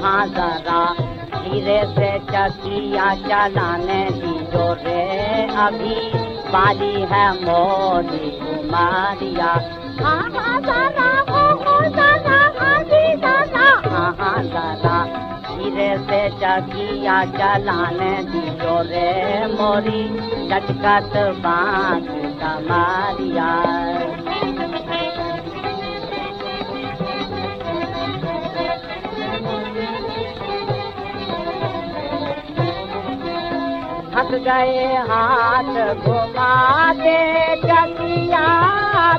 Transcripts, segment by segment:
यहाँ जरा धीरे से चकिया चलाने दीजो रे अभी बाली है मोरी कुमारिया। धीरे से चकिया चलाने दीजो रे मोरी चटकत बाँध समा थक गए हाथ घुमाते, चकिया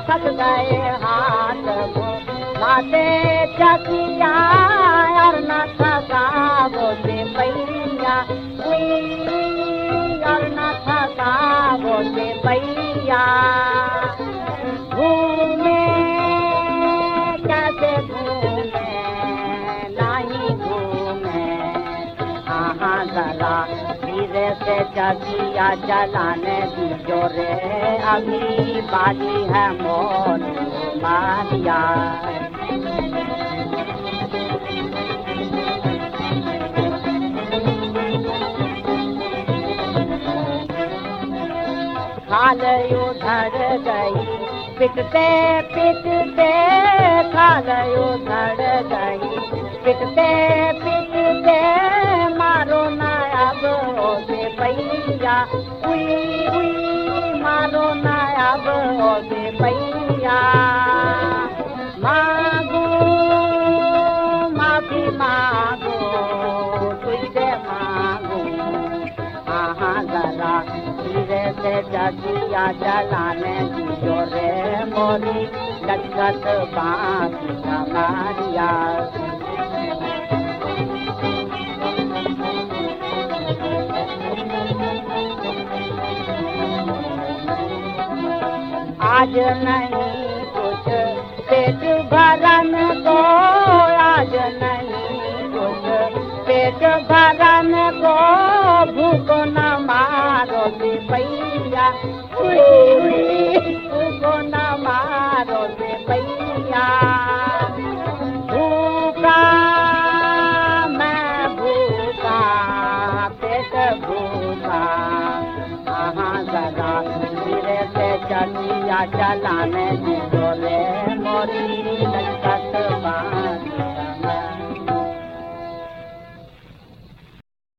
थक गए हाथ घुमाते, चकिया और न थका बोते पैया और न थका बोते पैया घूमे, कैसे घूमे, नहीं घूमे। हाँ जरा धीरे से चकिया चलाने दीजो रे। अभी बाली है मोर मारिया खाल उधर गई, पिटते पिटते। खाल उधर गई, पिटते उई उई मारो मागो माफ़ी मागो तुझे मागो हाँ जरा धीरे से चकिया चलाने दीजो रे मोरी लटकत बाँस आज नहीं कुछ। पेट भरन को आज नहीं कुछ। पेट भरन को भूख न मारो पैया भूख न मारो पैया भूखा, मैं भूखा, पेट भूखा। हाँ धीरे চালিয়া চালানে চলে মরি